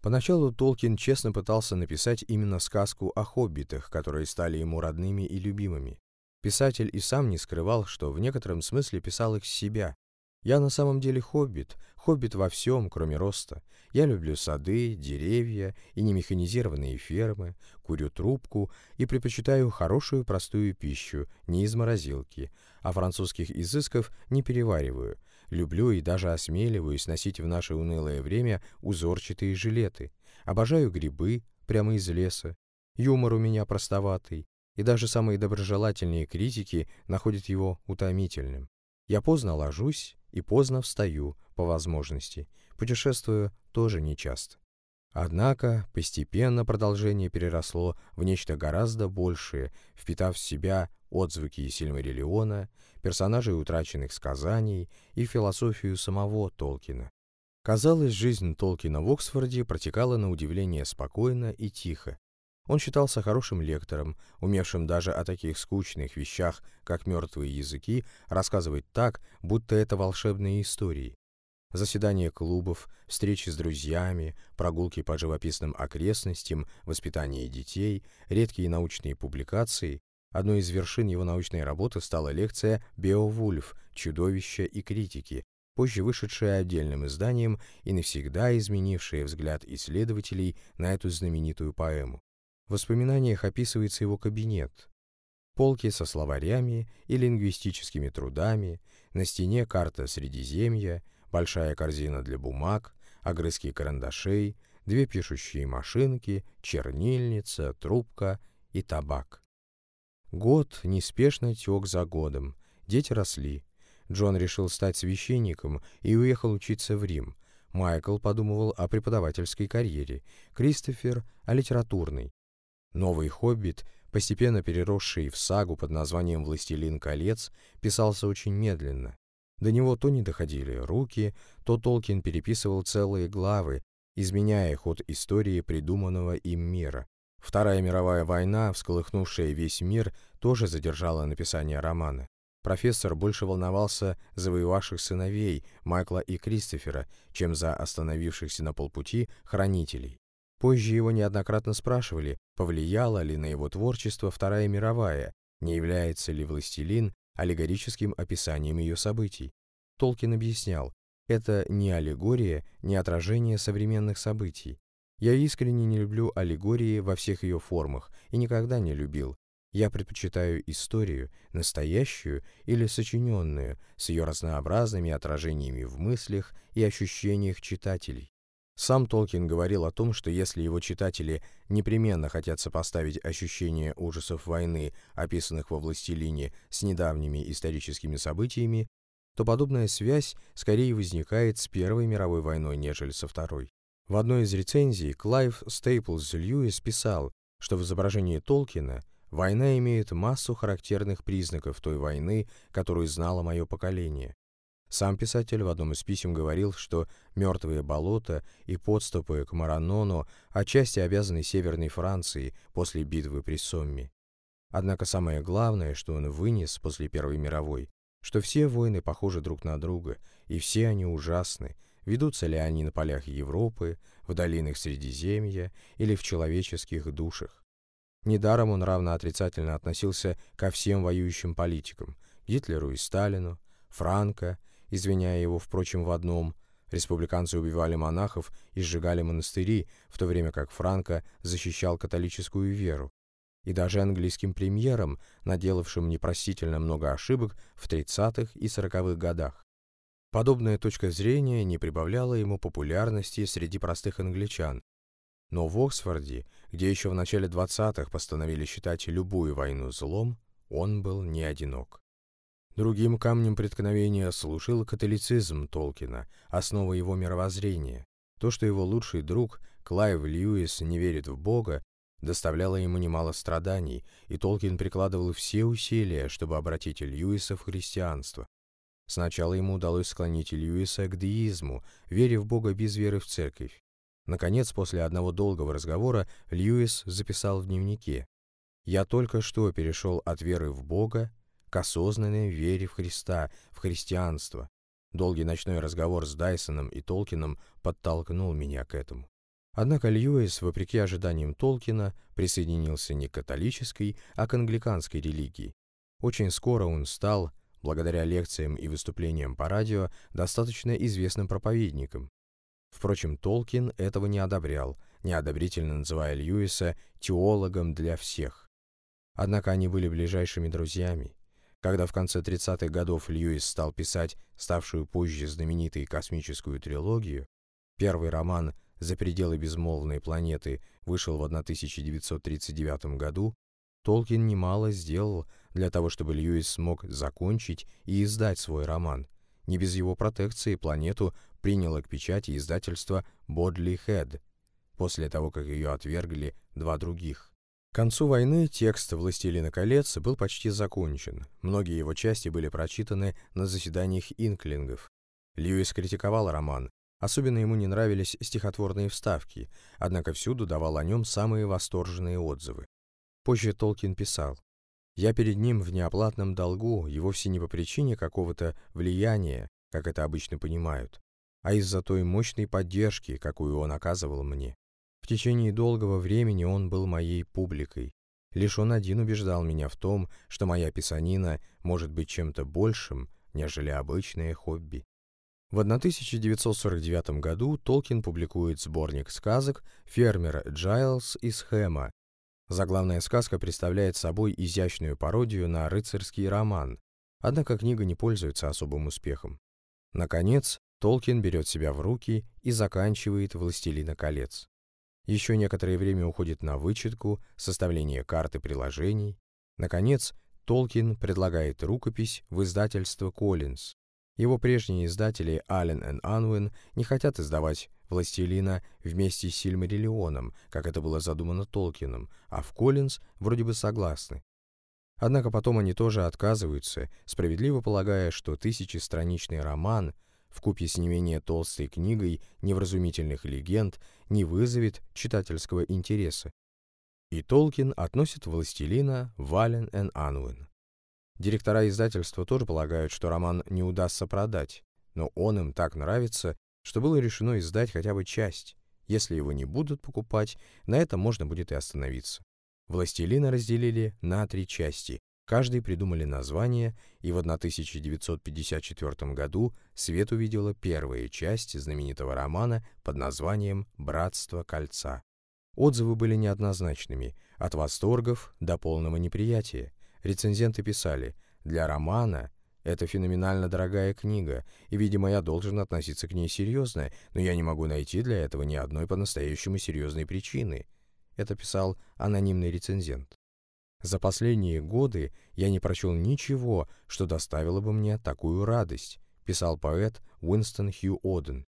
Поначалу Толкин честно пытался написать именно сказку о хоббитах, которые стали ему родными и любимыми. Писатель и сам не скрывал, что в некотором смысле писал их себя, я на самом деле хоббит, хоббит во всем, кроме роста. Я люблю сады, деревья и немеханизированные фермы, курю трубку и предпочитаю хорошую простую пищу, не из морозилки, а французских изысков не перевариваю. Люблю и даже осмеливаюсь носить в наше унылое время узорчатые жилеты. Обожаю грибы прямо из леса. Юмор у меня простоватый, и даже самые доброжелательные критики находят его утомительным. Я поздно ложусь и поздно встаю, по возможности. Путешествую тоже нечасто. Однако постепенно продолжение переросло в нечто гораздо большее, впитав в себя отзвуки Сильмариллиона, персонажей утраченных сказаний и философию самого Толкина. Казалось, жизнь Толкина в Оксфорде протекала на удивление спокойно и тихо. Он считался хорошим лектором, умевшим даже о таких скучных вещах, как мертвые языки, рассказывать так, будто это волшебные истории. Заседания клубов, встречи с друзьями, прогулки по живописным окрестностям, воспитание детей, редкие научные публикации. Одной из вершин его научной работы стала лекция «Беовульф. Чудовища и критики», позже вышедшая отдельным изданием и навсегда изменившая взгляд исследователей на эту знаменитую поэму. В воспоминаниях описывается его кабинет. Полки со словарями и лингвистическими трудами, на стене карта Средиземья – большая корзина для бумаг, огрызки карандашей, две пишущие машинки, чернильница, трубка и табак. Год неспешно тек за годом, дети росли. Джон решил стать священником и уехал учиться в Рим. Майкл подумывал о преподавательской карьере, Кристофер — о литературной. Новый «Хоббит», постепенно переросший в сагу под названием «Властелин колец», писался очень медленно. До него то не доходили руки, то Толкин переписывал целые главы, изменяя ход истории придуманного им мира. Вторая мировая война, всколыхнувшая весь мир, тоже задержала написание романа. Профессор больше волновался за воевавших сыновей Майкла и Кристофера, чем за остановившихся на полпути хранителей. Позже его неоднократно спрашивали, повлияла ли на его творчество Вторая мировая, не является ли «Властелин» аллегорическим описанием ее событий. Толкин объяснял, это не аллегория, не отражение современных событий. Я искренне не люблю аллегории во всех ее формах и никогда не любил. Я предпочитаю историю, настоящую или сочиненную, с ее разнообразными отражениями в мыслях и ощущениях читателей. Сам Толкин говорил о том, что если его читатели непременно хотят сопоставить ощущения ужасов войны, описанных во «Властелине», с недавними историческими событиями, то подобная связь скорее возникает с Первой мировой войной, нежели со Второй. В одной из рецензий Клайв Стейплс Льюис писал, что в изображении Толкина война имеет массу характерных признаков той войны, которую знало мое поколение. Сам писатель в одном из писем говорил, что мертвые болота и подступы к Маранону отчасти обязаны Северной Франции после битвы при Сомме. Однако самое главное, что он вынес после Первой мировой, что все войны похожи друг на друга, и все они ужасны, ведутся ли они на полях Европы, в долинах Средиземья или в человеческих душах. Недаром он равно отрицательно относился ко всем воюющим политикам, Гитлеру и Сталину, Франко извиняя его, впрочем, в одном. Республиканцы убивали монахов и сжигали монастыри, в то время как Франко защищал католическую веру. И даже английским премьерам, наделавшим непростительно много ошибок в 30-х и 40-х годах. Подобная точка зрения не прибавляла ему популярности среди простых англичан. Но в Оксфорде, где еще в начале 20-х постановили считать любую войну злом, он был не одинок. Другим камнем преткновения служил католицизм Толкина, основа его мировоззрения. То, что его лучший друг Клайв Льюис не верит в Бога, доставляло ему немало страданий, и Толкин прикладывал все усилия, чтобы обратить Льюиса в христианство. Сначала ему удалось склонить Льюиса к деизму, вере в Бога без веры в церковь. Наконец, после одного долгого разговора, Льюис записал в дневнике «Я только что перешел от веры в Бога к осознанной вере в Христа, в христианство. Долгий ночной разговор с Дайсоном и Толкином подтолкнул меня к этому. Однако Льюис, вопреки ожиданиям Толкина, присоединился не к католической, а к англиканской религии. Очень скоро он стал, благодаря лекциям и выступлениям по радио, достаточно известным проповедником. Впрочем, Толкин этого не одобрял, неодобрительно называя Льюиса «теологом для всех». Однако они были ближайшими друзьями. Когда в конце 30-х годов Льюис стал писать ставшую позже знаменитой космическую трилогию, первый роман «За пределы безмолвной планеты» вышел в 1939 году, Толкин немало сделал для того, чтобы Льюис смог закончить и издать свой роман. Не без его протекции планету приняло к печати издательство «Бодли Хед», после того, как ее отвергли два других. К концу войны текст «Властелина колец» был почти закончен. Многие его части были прочитаны на заседаниях инклингов. Льюис критиковал роман. Особенно ему не нравились стихотворные вставки, однако всюду давал о нем самые восторженные отзывы. Позже Толкин писал, «Я перед ним в неоплатном долгу, и вовсе не по причине какого-то влияния, как это обычно понимают, а из-за той мощной поддержки, какую он оказывал мне. Течение долгого времени он был моей публикой. Лишь он один убеждал меня в том, что моя писанина может быть чем-то большим, нежели обычное хобби. В 1949 году Толкин публикует сборник сказок «Фермер Джайлз из Хэма». Заглавная сказка представляет собой изящную пародию на рыцарский роман, однако книга не пользуется особым успехом. Наконец, Толкин берет себя в руки и заканчивает «Властелина колец». Еще некоторое время уходит на вычетку, составление карты приложений. Наконец, Толкин предлагает рукопись в издательство «Коллинз». Его прежние издатели Аллен и Ануэн не хотят издавать «Властелина» вместе с Сильмариллионом, как это было задумано Толкином, а в «Коллинз» вроде бы согласны. Однако потом они тоже отказываются, справедливо полагая, что тысячестраничный роман — в купе с не менее толстой книгой невразумительных легенд не вызовет читательского интереса. И Толкин относит «Властелина» Вален и Ануэн. Директора издательства тоже полагают, что роман не удастся продать, но он им так нравится, что было решено издать хотя бы часть. Если его не будут покупать, на этом можно будет и остановиться. «Властелина» разделили на три части, Каждый придумали название, и в 1954 году свет увидела первая часть знаменитого романа под названием «Братство кольца». Отзывы были неоднозначными, от восторгов до полного неприятия. Рецензенты писали «Для романа это феноменально дорогая книга, и, видимо, я должен относиться к ней серьезно, но я не могу найти для этого ни одной по-настоящему серьезной причины». Это писал анонимный рецензент. За последние годы я не прочел ничего, что доставило бы мне такую радость, писал поэт Уинстон Хью Оден.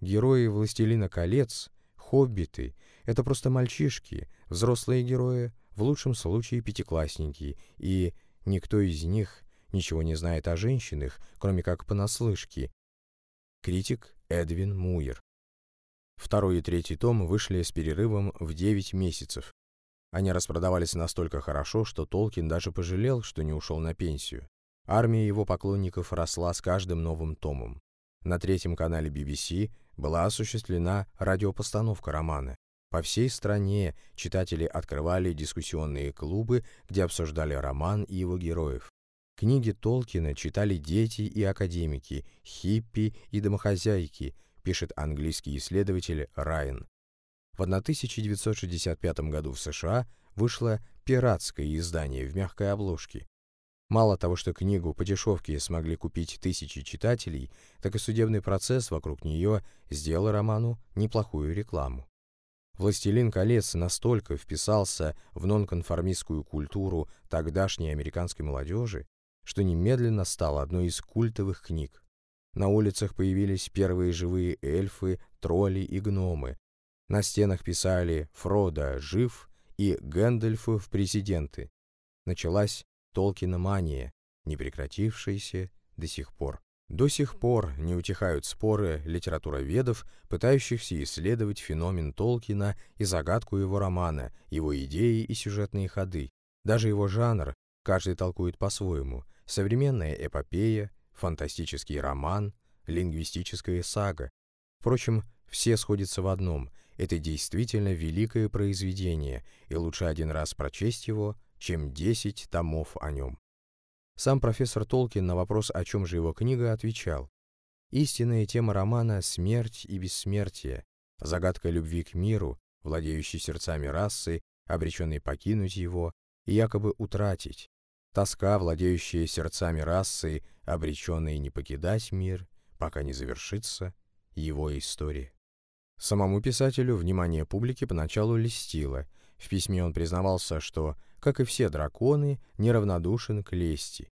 Герои «Властелина колец», «Хоббиты» — это просто мальчишки, взрослые герои, в лучшем случае пятиклассники, и никто из них ничего не знает о женщинах, кроме как понаслышке. Критик Эдвин Муир. Второй и третий том вышли с перерывом в 9 месяцев, они распродавались настолько хорошо, что Толкин даже пожалел, что не ушел на пенсию. Армия его поклонников росла с каждым новым томом. На третьем канале BBC была осуществлена радиопостановка романа. По всей стране читатели открывали дискуссионные клубы, где обсуждали роман и его героев. Книги Толкина читали дети и академики, хиппи и домохозяйки, пишет английский исследователь Райан. В 1965 году в США вышло пиратское издание в мягкой обложке. Мало того, что книгу по дешевке смогли купить тысячи читателей, так и судебный процесс вокруг нее сделал роману неплохую рекламу. «Властелин колец» настолько вписался в нонконформистскую культуру тогдашней американской молодежи, что немедленно стал одной из культовых книг. На улицах появились первые живые эльфы, тролли и гномы, на стенах писали «Фродо жив» и «Гэндальф в президенты». Началась Толкиномания, не прекратившаяся до сих пор. До сих пор не утихают споры литературоведов, пытающихся исследовать феномен Толкина и загадку его романа, его идеи и сюжетные ходы. Даже его жанр каждый толкует по-своему. Современная эпопея, фантастический роман, лингвистическая сага. Впрочем, все сходятся в одном – это действительно великое произведение, и лучше один раз прочесть его, чем десять томов о нем. Сам профессор Толкин на вопрос, о чем же его книга, отвечал. Истинная тема романа — смерть и бессмертие, загадка любви к миру, владеющей сердцами расы, обреченной покинуть его и якобы утратить. тоска, владеющая сердцами расы, обреченные не покидать мир, пока не завершится его история. Самому писателю внимание публики поначалу льстило. В письме он признавался, что, как и все драконы, неравнодушен к лести.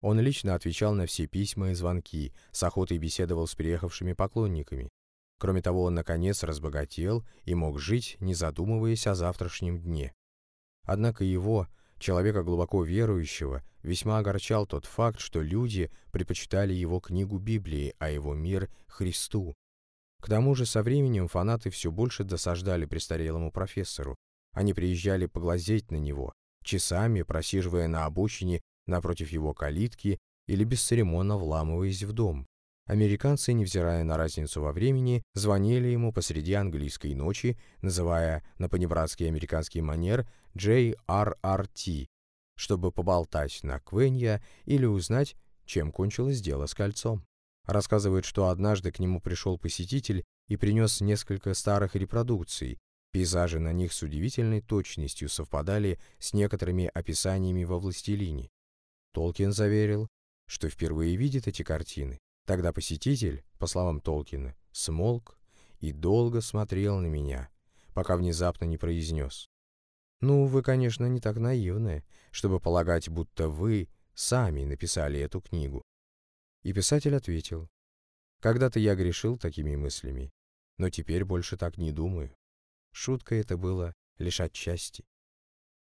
Он лично отвечал на все письма и звонки, с охотой беседовал с приехавшими поклонниками. Кроме того, он, наконец, разбогател и мог жить, не задумываясь о завтрашнем дне. Однако его, человека глубоко верующего, весьма огорчал тот факт, что люди предпочитали его книгу Библии, а его мир — Христу. К тому же со временем фанаты все больше досаждали престарелому профессору. Они приезжали поглазеть на него, часами просиживая на обочине напротив его калитки или бесцеремонно вламываясь в дом. Американцы, невзирая на разницу во времени, звонили ему посреди английской ночи, называя на понебратский американский манер JRRT, чтобы поболтать на Квенья или узнать, чем кончилось дело с кольцом. Рассказывает, что однажды к нему пришел посетитель и принес несколько старых репродукций. Пейзажи на них с удивительной точностью совпадали с некоторыми описаниями во «Властелине». Толкин заверил, что впервые видит эти картины. Тогда посетитель, по словам Толкина, смолк и долго смотрел на меня, пока внезапно не произнес. «Ну, вы, конечно, не так наивны, чтобы полагать, будто вы сами написали эту книгу». И писатель ответил. «Когда-то я грешил такими мыслями, но теперь больше так не думаю». Шутка это было лишь отчасти.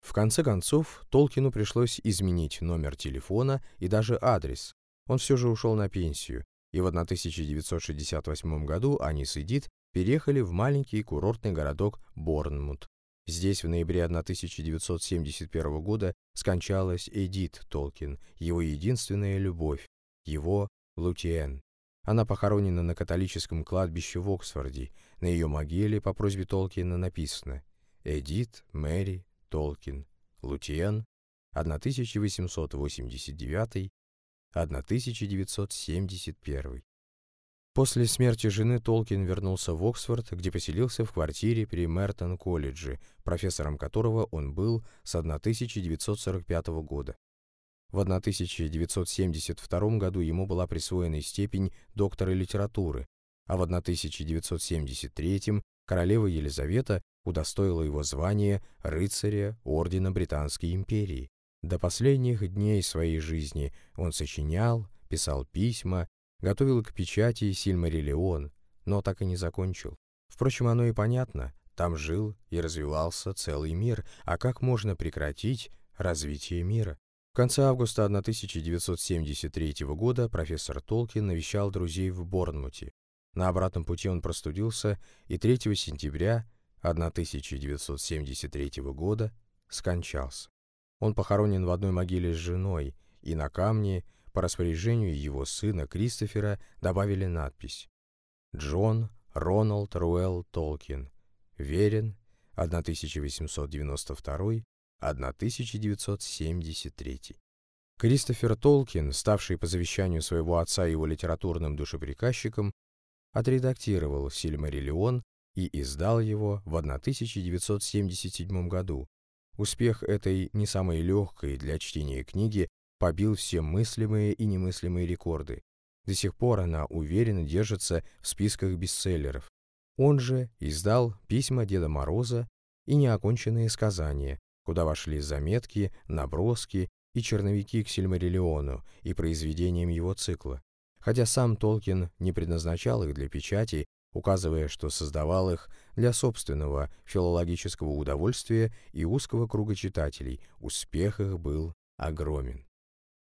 В конце концов, Толкину пришлось изменить номер телефона и даже адрес, он все же ушел на пенсию, и в 1968 году они с Эдит переехали в маленький курортный городок Борнмут. Здесь в ноябре 1971 года скончалась Эдит Толкин, его единственная любовь, его Лутиен. Она похоронена на католическом кладбище в Оксфорде. На ее могиле по просьбе Толкина написано «Эдит Мэри Толкин, Лутиен, 1889 1971. После смерти жены Толкин вернулся в Оксфорд, где поселился в квартире при Мертон-колледже, профессором которого он был с 1945 года. В 1972 году ему была присвоена степень доктора литературы, а в 1973 королева Елизавета удостоила его звания рыцаря Ордена Британской империи. До последних дней своей жизни он сочинял, писал письма, готовил к печати Сильмариллион, но так и не закончил. Впрочем, оно и понятно, там жил и развивался целый мир, а как можно прекратить развитие мира? В конце августа 1973 года профессор Толкин навещал друзей в Борнмуте. На обратном пути он простудился и 3 сентября 1973 года скончался. Он похоронен в одной могиле с женой, и на камне, по распоряжению его сына Кристофера, добавили надпись «Джон Роналд Руэлл Толкин. Верен. 1892-1973». Кристофер Толкин, ставший по завещанию своего отца его литературным душеприказчиком, отредактировал «Сильмариллион» и издал его в 1977 году, Успех этой не самой легкой для чтения книги побил все мыслимые и немыслимые рекорды. До сих пор она уверенно держится в списках бестселлеров. Он же издал «Письма Деда Мороза» и «Неоконченные сказания», куда вошли заметки, наброски и черновики к Сильмариллиону и произведениям его цикла. Хотя сам Толкин не предназначал их для печати указывая, что создавал их для собственного филологического удовольствия и узкого круга читателей, успех их был огромен.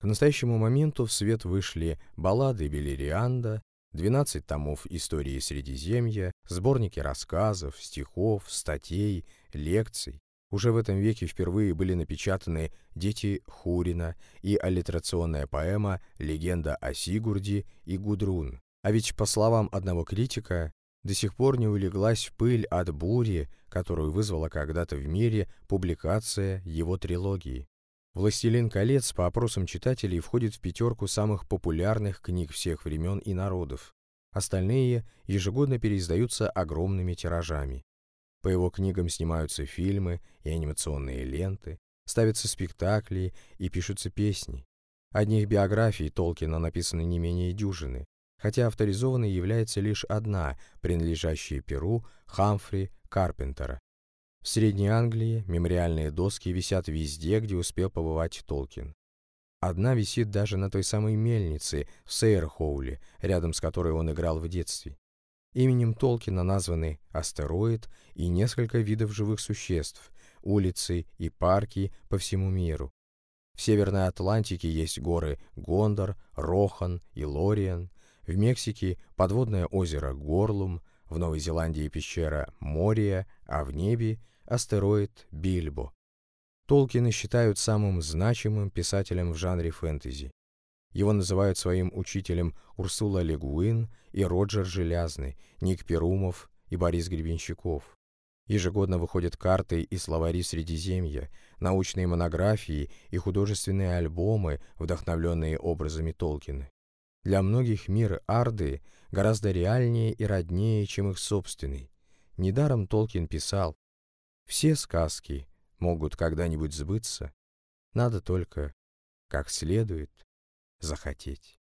К настоящему моменту в свет вышли баллады Белерианда, 12 томов истории Средиземья, сборники рассказов, стихов, статей, лекций. Уже в этом веке впервые были напечатаны «Дети Хурина» и аллитерационная поэма «Легенда о Сигурде» и «Гудрун». А ведь, по словам одного критика, до сих пор не улеглась в пыль от бури, которую вызвала когда-то в мире публикация его трилогии. «Властелин колец» по опросам читателей входит в пятерку самых популярных книг всех времен и народов. Остальные ежегодно переиздаются огромными тиражами. По его книгам снимаются фильмы и анимационные ленты. Ставятся спектакли и пишутся песни. Одних биографий Толкина написаны не менее дюжины, хотя авторизованной является лишь одна, принадлежащая Перу Хамфри Карпентера. В Средней Англии мемориальные доски висят везде, где успел побывать Толкин. Одна висит даже на той самой мельнице в Сейерхоуле, рядом с которой он играл в детстве. Именем Толкина названы астероид и несколько видов живых существ, улицы и парки по всему миру. В Северной Атлантике есть горы Гондор, Рохан и Лориен, в Мексике подводное озеро Горлум, в Новой Зеландии пещера Мория, а в небе астероид Бильбо. Толкина считают самым значимым писателем в жанре фэнтези. Его называют своим учителем Урсула Легуин и Роджер Желязный, Ник Перумов и Борис Гребенщиков. Ежегодно выходят карты и словари Средиземья, научные монографии и художественные альбомы, вдохновленные образами Толкина. Для многих мир Арды гораздо реальнее и роднее, чем их собственный. Недаром Толкин писал «Все сказки могут когда-нибудь сбыться, надо только как следует захотеть».